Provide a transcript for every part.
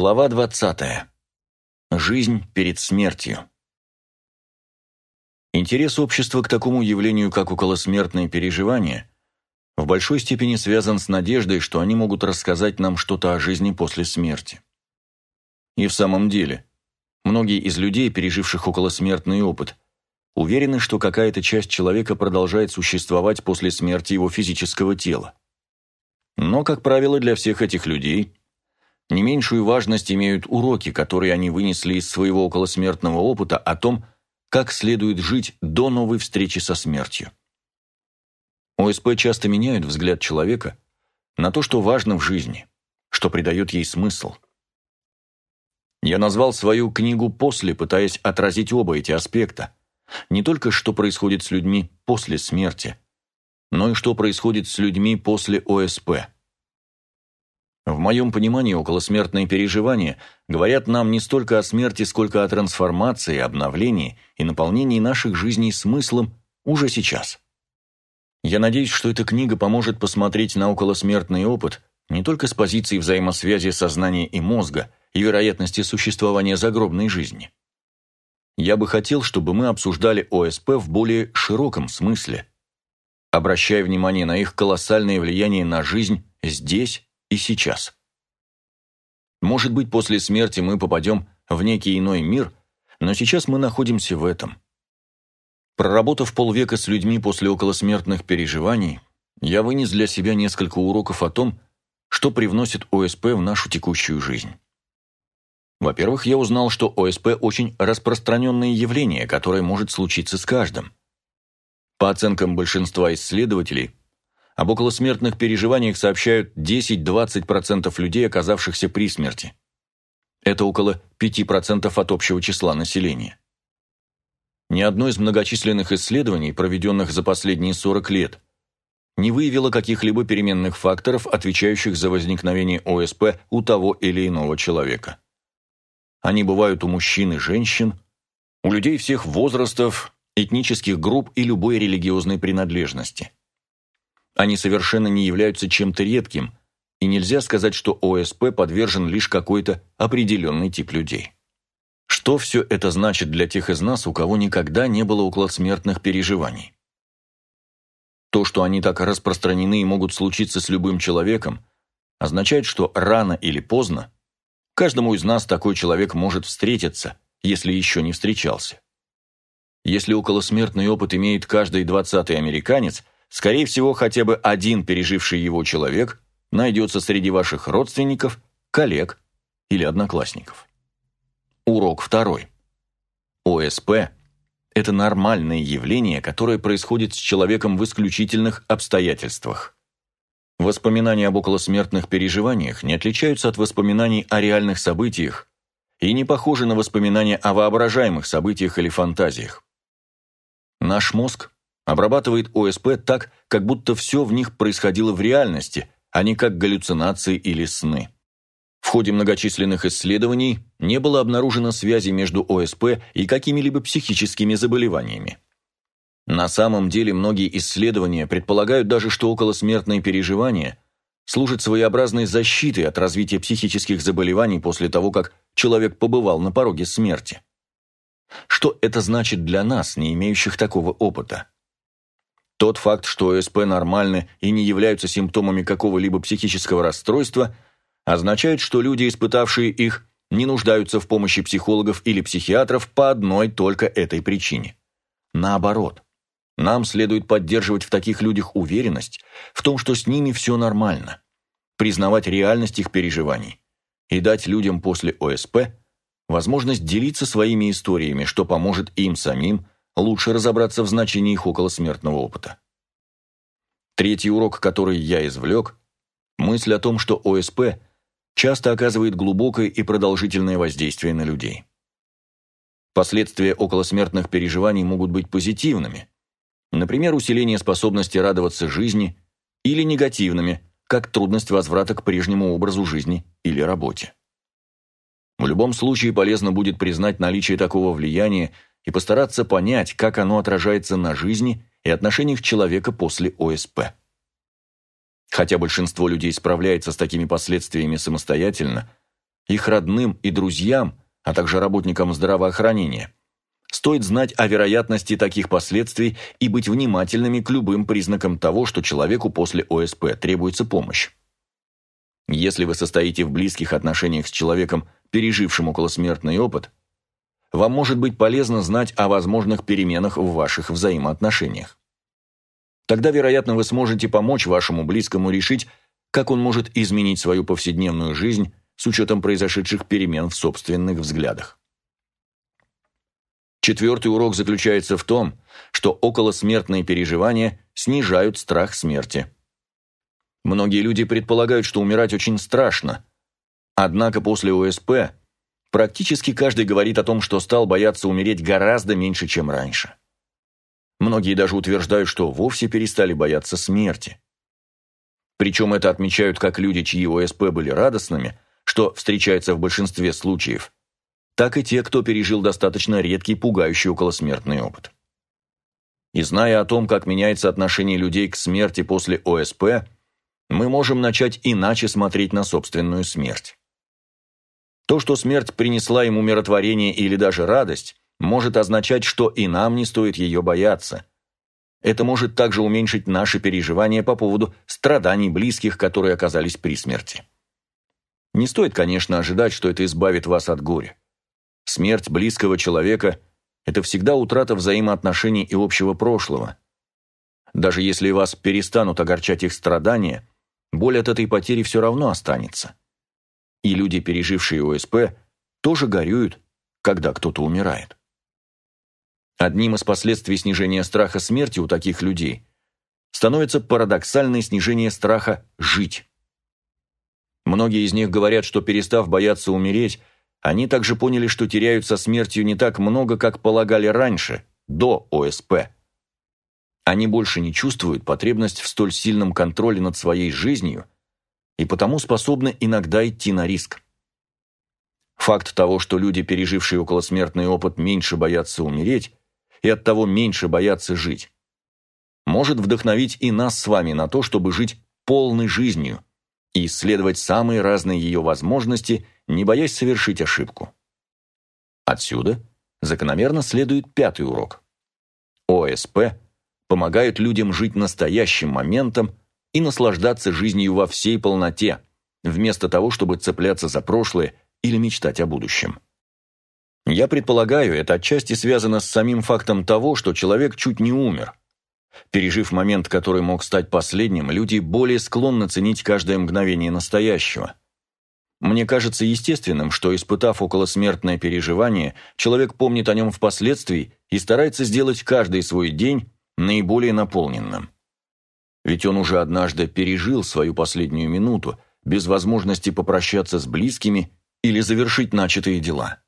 Глава 20. Жизнь перед смертью. Интерес общества к такому явлению, как околосмертные переживания, в большой степени связан с надеждой, что они могут рассказать нам что-то о жизни после смерти. И в самом деле, многие из людей, переживших околосмертный опыт, уверены, что какая-то часть человека продолжает существовать после смерти его физического тела. Но, как правило, для всех этих людей – не меньшую важность имеют уроки, которые они вынесли из своего околосмертного опыта о том, как следует жить до новой встречи со смертью. ОСП часто меняют взгляд человека на то, что важно в жизни, что придает ей смысл. Я назвал свою книгу «После», пытаясь отразить оба эти аспекта. Не только что происходит с людьми после смерти, но и что происходит с людьми после ОСП – в моем понимании околосмертные переживания говорят нам не столько о смерти, сколько о трансформации, обновлении и наполнении наших жизней смыслом уже сейчас. Я надеюсь, что эта книга поможет посмотреть на околосмертный опыт не только с позиции взаимосвязи сознания и мозга и вероятности существования загробной жизни. Я бы хотел, чтобы мы обсуждали ОСП в более широком смысле, обращая внимание на их колоссальное влияние на жизнь здесь и сейчас. Может быть, после смерти мы попадем в некий иной мир, но сейчас мы находимся в этом. Проработав полвека с людьми после околосмертных переживаний, я вынес для себя несколько уроков о том, что привносит ОСП в нашу текущую жизнь. Во-первых, я узнал, что ОСП очень распространенное явление, которое может случиться с каждым. По оценкам большинства исследователей, об околосмертных переживаниях сообщают 10-20% людей, оказавшихся при смерти. Это около 5% от общего числа населения. Ни одно из многочисленных исследований, проведенных за последние 40 лет, не выявило каких-либо переменных факторов, отвечающих за возникновение ОСП у того или иного человека. Они бывают у мужчин и женщин, у людей всех возрастов, этнических групп и любой религиозной принадлежности. Они совершенно не являются чем-то редким, и нельзя сказать, что ОСП подвержен лишь какой-то определенный тип людей. Что все это значит для тех из нас, у кого никогда не было околосмертных переживаний? То, что они так распространены и могут случиться с любым человеком, означает, что рано или поздно каждому из нас такой человек может встретиться, если еще не встречался. Если околосмертный опыт имеет каждый двадцатый американец – Скорее всего, хотя бы один переживший его человек найдется среди ваших родственников, коллег или одноклассников. Урок второй. ОСП – это нормальное явление, которое происходит с человеком в исключительных обстоятельствах. Воспоминания об околосмертных переживаниях не отличаются от воспоминаний о реальных событиях и не похожи на воспоминания о воображаемых событиях или фантазиях. Наш мозг обрабатывает ОСП так, как будто все в них происходило в реальности, а не как галлюцинации или сны. В ходе многочисленных исследований не было обнаружено связи между ОСП и какими-либо психическими заболеваниями. На самом деле многие исследования предполагают даже, что околосмертные переживания служат своеобразной защитой от развития психических заболеваний после того, как человек побывал на пороге смерти. Что это значит для нас, не имеющих такого опыта? Тот факт, что ОСП нормальны и не являются симптомами какого-либо психического расстройства, означает, что люди, испытавшие их, не нуждаются в помощи психологов или психиатров по одной только этой причине. Наоборот, нам следует поддерживать в таких людях уверенность в том, что с ними все нормально, признавать реальность их переживаний и дать людям после ОСП возможность делиться своими историями, что поможет им самим – лучше разобраться в значении их околосмертного опыта. Третий урок, который я извлек, мысль о том, что ОСП часто оказывает глубокое и продолжительное воздействие на людей. Последствия околосмертных переживаний могут быть позитивными, например, усиление способности радоваться жизни, или негативными, как трудность возврата к прежнему образу жизни или работе. В любом случае полезно будет признать наличие такого влияния и постараться понять, как оно отражается на жизни и отношениях человека после ОСП. Хотя большинство людей справляется с такими последствиями самостоятельно, их родным и друзьям, а также работникам здравоохранения, стоит знать о вероятности таких последствий и быть внимательными к любым признакам того, что человеку после ОСП требуется помощь. Если вы состоите в близких отношениях с человеком, пережившим околосмертный опыт, вам может быть полезно знать о возможных переменах в ваших взаимоотношениях. Тогда, вероятно, вы сможете помочь вашему близкому решить, как он может изменить свою повседневную жизнь с учетом произошедших перемен в собственных взглядах. Четвертый урок заключается в том, что околосмертные переживания снижают страх смерти. Многие люди предполагают, что умирать очень страшно. Однако после ОСП практически каждый говорит о том, что стал бояться умереть гораздо меньше, чем раньше. Многие даже утверждают, что вовсе перестали бояться смерти. Причем это отмечают как люди, чьи ОСП были радостными, что встречается в большинстве случаев, так и те, кто пережил достаточно редкий, пугающий околосмертный опыт. И зная о том, как меняется отношение людей к смерти после ОСП, мы можем начать иначе смотреть на собственную смерть. То, что смерть принесла ему умиротворение или даже радость, может означать, что и нам не стоит ее бояться. Это может также уменьшить наши переживания по поводу страданий близких, которые оказались при смерти. Не стоит, конечно, ожидать, что это избавит вас от горя. Смерть близкого человека – это всегда утрата взаимоотношений и общего прошлого. Даже если вас перестанут огорчать их страдания, боль от этой потери все равно останется. И люди, пережившие ОСП, тоже горюют, когда кто-то умирает. Одним из последствий снижения страха смерти у таких людей становится парадоксальное снижение страха жить. Многие из них говорят, что перестав бояться умереть, они также поняли, что теряют со смертью не так много, как полагали раньше, до ОСП. Они больше не чувствуют потребность в столь сильном контроле над своей жизнью и потому способны иногда идти на риск. Факт того, что люди, пережившие околосмертный опыт, меньше боятся умереть, и оттого меньше боятся жить. Может вдохновить и нас с вами на то, чтобы жить полной жизнью и исследовать самые разные ее возможности, не боясь совершить ошибку. Отсюда закономерно следует пятый урок. ОСП помогают людям жить настоящим моментом и наслаждаться жизнью во всей полноте, вместо того, чтобы цепляться за прошлое или мечтать о будущем. Я предполагаю, это отчасти связано с самим фактом того, что человек чуть не умер. Пережив момент, который мог стать последним, люди более склонны ценить каждое мгновение настоящего. Мне кажется естественным, что, испытав околосмертное переживание, человек помнит о нем впоследствии и старается сделать каждый свой день наиболее наполненным. Ведь он уже однажды пережил свою последнюю минуту, без возможности попрощаться с близкими или завершить начатые дела.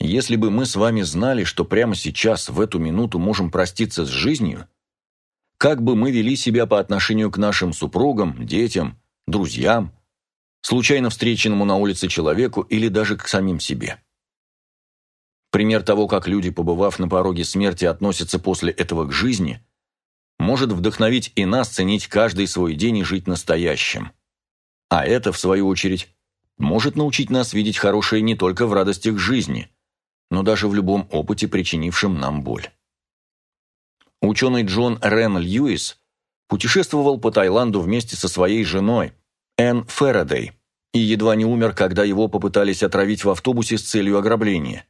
Если бы мы с вами знали, что прямо сейчас, в эту минуту, можем проститься с жизнью, как бы мы вели себя по отношению к нашим супругам, детям, друзьям, случайно встреченному на улице человеку или даже к самим себе. Пример того, как люди, побывав на пороге смерти, относятся после этого к жизни, может вдохновить и нас ценить каждый свой день и жить настоящим. А это, в свою очередь, может научить нас видеть хорошее не только в радостях жизни – но даже в любом опыте, причинившем нам боль. Ученый Джон Рен Льюис путешествовал по Таиланду вместе со своей женой, Энн Фэрадей, и едва не умер, когда его попытались отравить в автобусе с целью ограбления.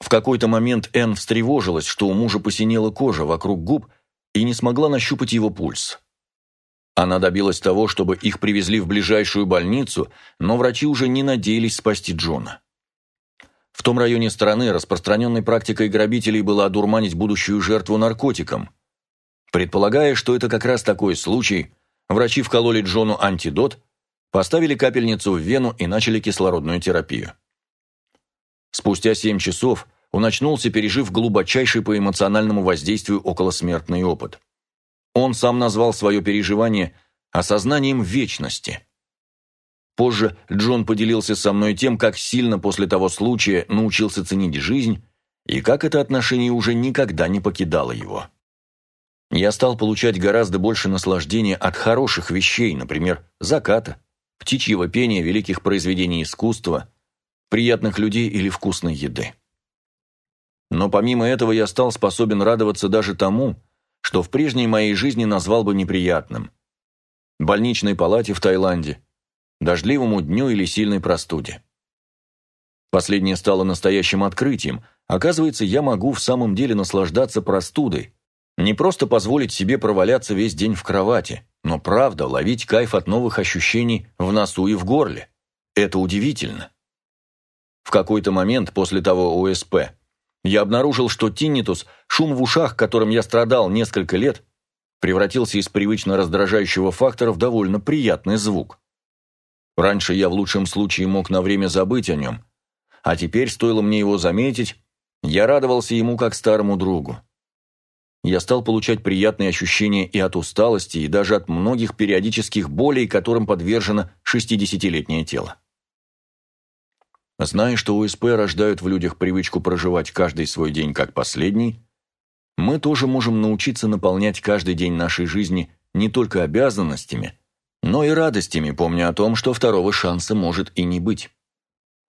В какой-то момент Энн встревожилась, что у мужа посинела кожа вокруг губ и не смогла нащупать его пульс. Она добилась того, чтобы их привезли в ближайшую больницу, но врачи уже не надеялись спасти Джона. В том районе страны распространенной практикой грабителей было одурманить будущую жертву наркотиком. Предполагая, что это как раз такой случай, врачи вкололи Джону антидот, поставили капельницу в вену и начали кислородную терапию. Спустя семь часов он очнулся, пережив глубочайший по эмоциональному воздействию околосмертный опыт. Он сам назвал свое переживание осознанием вечности – Позже Джон поделился со мной тем, как сильно после того случая научился ценить жизнь и как это отношение уже никогда не покидало его. Я стал получать гораздо больше наслаждения от хороших вещей, например, заката, птичьего пения, великих произведений искусства, приятных людей или вкусной еды. Но помимо этого я стал способен радоваться даже тому, что в прежней моей жизни назвал бы неприятным. Больничной палате в Таиланде, дождливому дню или сильной простуде. Последнее стало настоящим открытием. Оказывается, я могу в самом деле наслаждаться простудой. Не просто позволить себе проваляться весь день в кровати, но правда ловить кайф от новых ощущений в носу и в горле. Это удивительно. В какой-то момент после того ОСП я обнаружил, что тиннитус, шум в ушах, которым я страдал несколько лет, превратился из привычно раздражающего фактора в довольно приятный звук. Раньше я в лучшем случае мог на время забыть о нем, а теперь, стоило мне его заметить, я радовался ему как старому другу. Я стал получать приятные ощущения и от усталости, и даже от многих периодических болей, которым подвержено 60-летнее тело. Зная, что ОСП рождают в людях привычку проживать каждый свой день как последний, мы тоже можем научиться наполнять каждый день нашей жизни не только обязанностями, но и радостями, помня о том, что второго шанса может и не быть.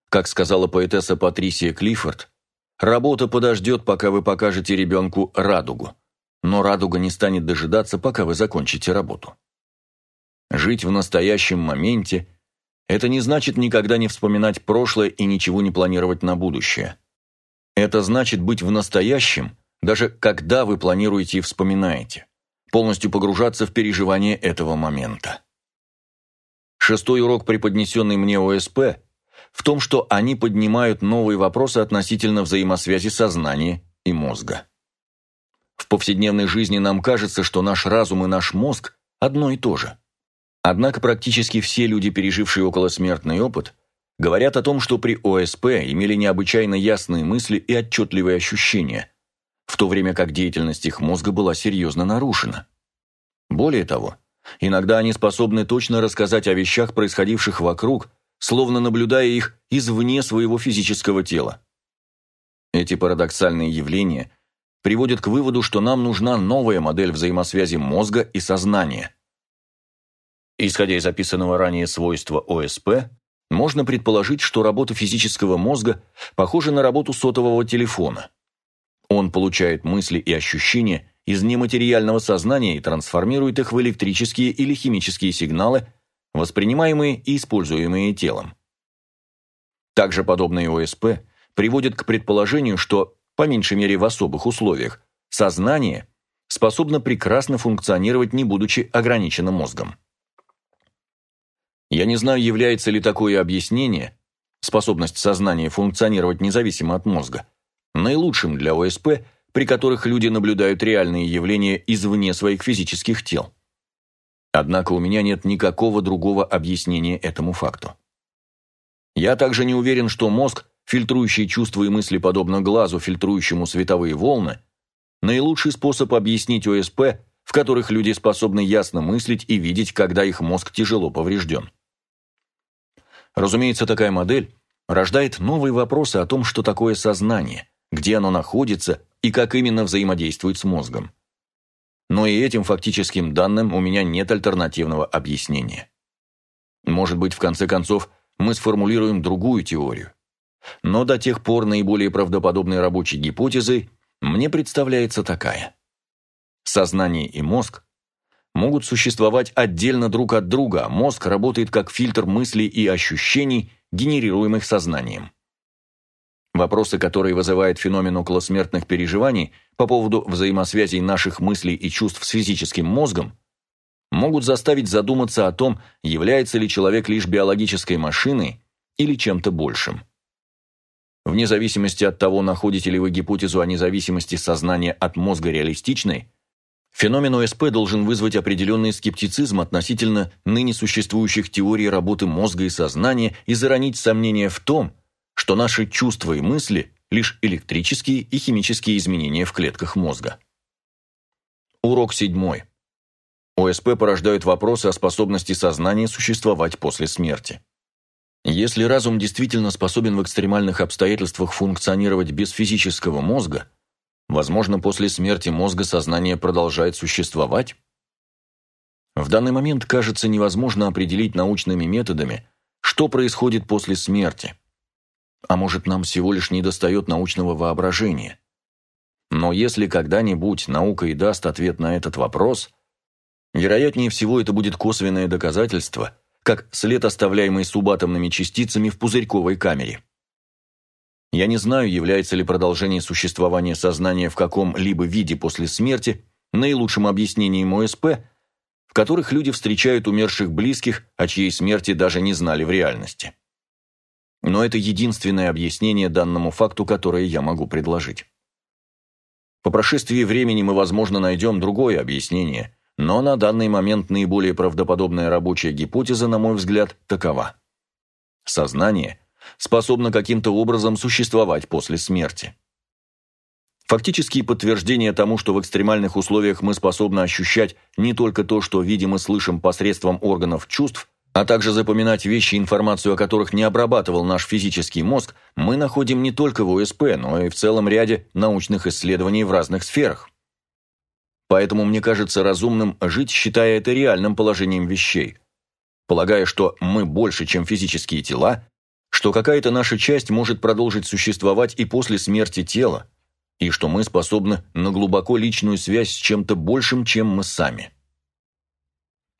Как сказала поэтесса Патрисия Клиффорд, работа подождет, пока вы покажете ребенку радугу, но радуга не станет дожидаться, пока вы закончите работу. Жить в настоящем моменте – это не значит никогда не вспоминать прошлое и ничего не планировать на будущее. Это значит быть в настоящем, даже когда вы планируете и вспоминаете, полностью погружаться в переживание этого момента. Шестой урок, преподнесенный мне ОСП, в том, что они поднимают новые вопросы относительно взаимосвязи сознания и мозга. В повседневной жизни нам кажется, что наш разум и наш мозг одно и то же. Однако практически все люди, пережившие околосмертный опыт, говорят о том, что при ОСП имели необычайно ясные мысли и отчетливые ощущения, в то время как деятельность их мозга была серьезно нарушена. Более того, иногда они способны точно рассказать о вещах, происходивших вокруг, словно наблюдая их извне своего физического тела. Эти парадоксальные явления приводят к выводу, что нам нужна новая модель взаимосвязи мозга и сознания. Исходя из описанного ранее свойства ОСП, можно предположить, что работа физического мозга похожа на работу сотового телефона. Он получает мысли и ощущения из нематериального сознания и трансформирует их в электрические или химические сигналы, воспринимаемые и используемые телом. Также подобные ОСП приводят к предположению, что, по меньшей мере в особых условиях, сознание способно прекрасно функционировать, не будучи ограниченным мозгом. Я не знаю, является ли такое объяснение, способность сознания функционировать независимо от мозга, наилучшим для ОСП, при которых люди наблюдают реальные явления извне своих физических тел. Однако у меня нет никакого другого объяснения этому факту. Я также не уверен, что мозг, фильтрующий чувства и мысли подобно глазу, фильтрующему световые волны, наилучший способ объяснить ОСП, в которых люди способны ясно мыслить и видеть, когда их мозг тяжело поврежден. Разумеется, такая модель рождает новые вопросы о том, что такое сознание, где оно находится и как именно взаимодействует с мозгом но и этим фактическим данным у меня нет альтернативного объяснения. Может быть, в конце концов, мы сформулируем другую теорию. Но до тех пор наиболее правдоподобной рабочей гипотезой мне представляется такая. Сознание и мозг могут существовать отдельно друг от друга, мозг работает как фильтр мыслей и ощущений, генерируемых сознанием. Вопросы, которые вызывает феномен околосмертных переживаний по поводу взаимосвязей наших мыслей и чувств с физическим мозгом, могут заставить задуматься о том, является ли человек лишь биологической машиной или чем-то большим. Вне зависимости от того, находите ли вы гипотезу о независимости сознания от мозга реалистичной, феномен ОСП должен вызвать определенный скептицизм относительно ныне существующих теорий работы мозга и сознания и заронить сомнения в том, что наши чувства и мысли – лишь электрические и химические изменения в клетках мозга. Урок седьмой. ОСП порождают вопросы о способности сознания существовать после смерти. Если разум действительно способен в экстремальных обстоятельствах функционировать без физического мозга, возможно, после смерти мозга сознание продолжает существовать? В данный момент кажется невозможно определить научными методами, что происходит после смерти. А может, нам всего лишь недостает научного воображения. Но если когда-нибудь наука и даст ответ на этот вопрос, вероятнее всего это будет косвенное доказательство, как след, оставляемый субатомными частицами в пузырьковой камере. Я не знаю, является ли продолжение существования сознания в каком-либо виде после смерти наилучшим объяснением ОСП, в которых люди встречают умерших близких, о чьей смерти даже не знали в реальности. Но это единственное объяснение данному факту, которое я могу предложить. По прошествии времени мы, возможно, найдем другое объяснение, но на данный момент наиболее правдоподобная рабочая гипотеза, на мой взгляд, такова. Сознание способно каким-то образом существовать после смерти. Фактические подтверждения тому, что в экстремальных условиях мы способны ощущать не только то, что видим и слышим посредством органов чувств, а также запоминать вещи, информацию о которых не обрабатывал наш физический мозг, мы находим не только в ОСП, но и в целом ряде научных исследований в разных сферах. Поэтому мне кажется разумным жить, считая это реальным положением вещей. Полагая, что мы больше, чем физические тела, что какая-то наша часть может продолжить существовать и после смерти тела, и что мы способны на глубоко личную связь с чем-то большим, чем мы сами.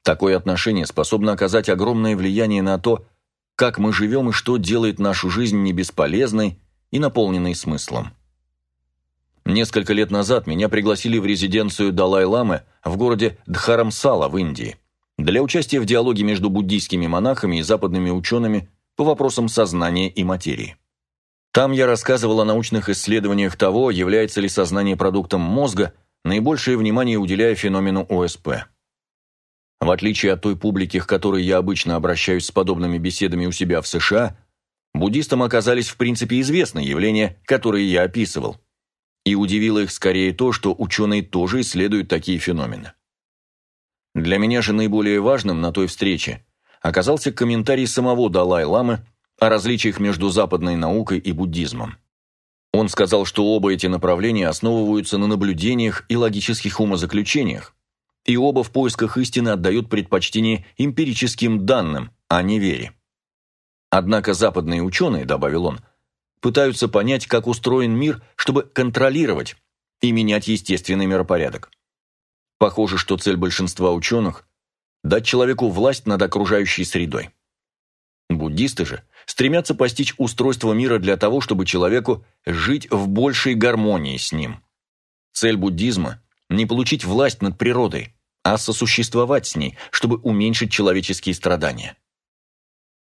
Такое отношение способно оказать огромное влияние на то, как мы живем и что делает нашу жизнь не бесполезной и наполненной смыслом. Несколько лет назад меня пригласили в резиденцию Далай-ламы в городе Дхарамсала в Индии для участия в диалоге между буддийскими монахами и западными учеными по вопросам сознания и материи. Там я рассказывал о научных исследованиях того, является ли сознание продуктом мозга, наибольшее внимание уделяя феномену ОСП. В отличие от той публики, к которой я обычно обращаюсь с подобными беседами у себя в США, буддистам оказались в принципе известны явления, которые я описывал. И удивило их скорее то, что ученые тоже исследуют такие феномены. Для меня же наиболее важным на той встрече оказался комментарий самого Далай-ламы о различиях между западной наукой и буддизмом. Он сказал, что оба эти направления основываются на наблюдениях и логических умозаключениях, и оба в поисках истины отдают предпочтение эмпирическим данным, а не вере. Однако западные ученые, добавил он, пытаются понять, как устроен мир, чтобы контролировать и менять естественный миропорядок. Похоже, что цель большинства ученых – дать человеку власть над окружающей средой. Буддисты же стремятся постичь устройство мира для того, чтобы человеку жить в большей гармонии с ним. Цель буддизма не получить власть над природой, а сосуществовать с ней, чтобы уменьшить человеческие страдания.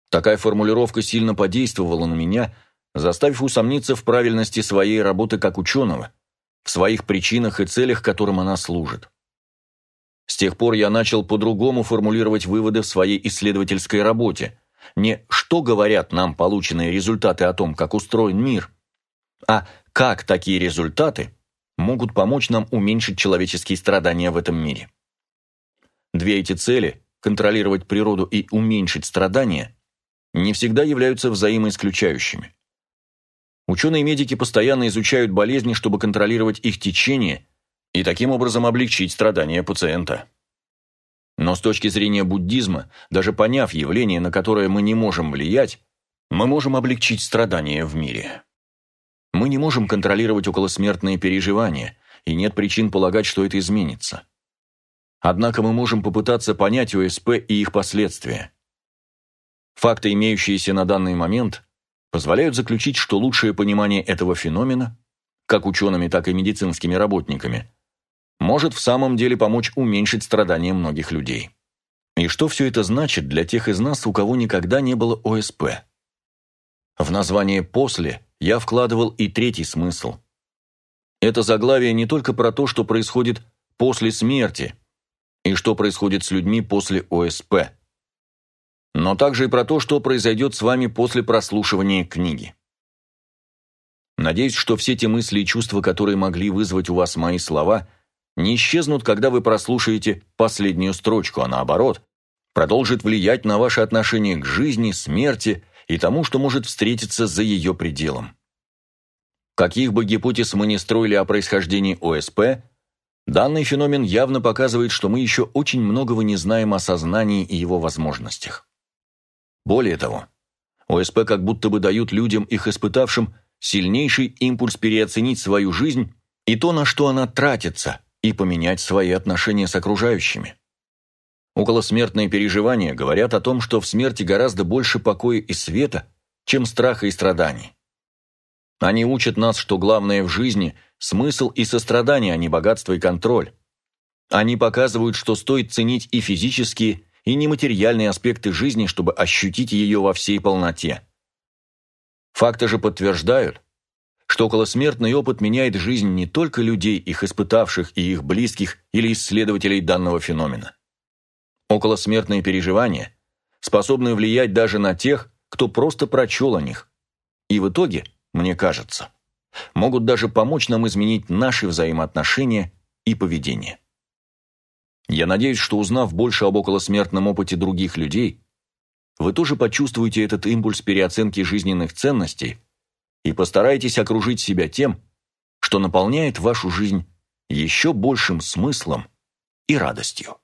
Такая формулировка сильно подействовала на меня, заставив усомниться в правильности своей работы как ученого, в своих причинах и целях, которым она служит. С тех пор я начал по-другому формулировать выводы в своей исследовательской работе. Не «что говорят нам полученные результаты о том, как устроен мир», а «как такие результаты могут помочь нам уменьшить человеческие страдания в этом мире. Две эти цели – контролировать природу и уменьшить страдания – не всегда являются взаимоисключающими. Ученые-медики постоянно изучают болезни, чтобы контролировать их течение и таким образом облегчить страдания пациента. Но с точки зрения буддизма, даже поняв явление, на которое мы не можем влиять, мы можем облегчить страдания в мире. Мы не можем контролировать околосмертные переживания, и нет причин полагать, что это изменится. Однако мы можем попытаться понять ОСП и их последствия. Факты, имеющиеся на данный момент, позволяют заключить, что лучшее понимание этого феномена, как учеными, так и медицинскими работниками, может в самом деле помочь уменьшить страдания многих людей. И что все это значит для тех из нас, у кого никогда не было ОСП? В название «после» я вкладывал и третий смысл. Это заглавие не только про то, что происходит после смерти и что происходит с людьми после ОСП, но также и про то, что произойдет с вами после прослушивания книги. Надеюсь, что все те мысли и чувства, которые могли вызвать у вас мои слова, не исчезнут, когда вы прослушаете последнюю строчку, а наоборот, продолжит влиять на ваше отношение к жизни, смерти и тому, что может встретиться за ее пределом. Каких бы гипотез мы ни строили о происхождении ОСП, Данный феномен явно показывает, что мы еще очень многого не знаем о сознании и его возможностях. Более того, ОСП как будто бы дают людям, их испытавшим, сильнейший импульс переоценить свою жизнь и то, на что она тратится, и поменять свои отношения с окружающими. Околосмертные переживания говорят о том, что в смерти гораздо больше покоя и света, чем страха и страданий. Они учат нас, что главное в жизни – смысл и сострадание, а не богатство и контроль. Они показывают, что стоит ценить и физические, и нематериальные аспекты жизни, чтобы ощутить ее во всей полноте. Факты же подтверждают, что околосмертный опыт меняет жизнь не только людей, их испытавших и их близких или исследователей данного феномена. Околосмертные переживания способны влиять даже на тех, кто просто прочел о них. И в итоге, мне кажется, могут даже помочь нам изменить наши взаимоотношения и поведение. Я надеюсь, что узнав больше об околосмертном опыте других людей, вы тоже почувствуете этот импульс переоценки жизненных ценностей и постараетесь окружить себя тем, что наполняет вашу жизнь еще большим смыслом и радостью.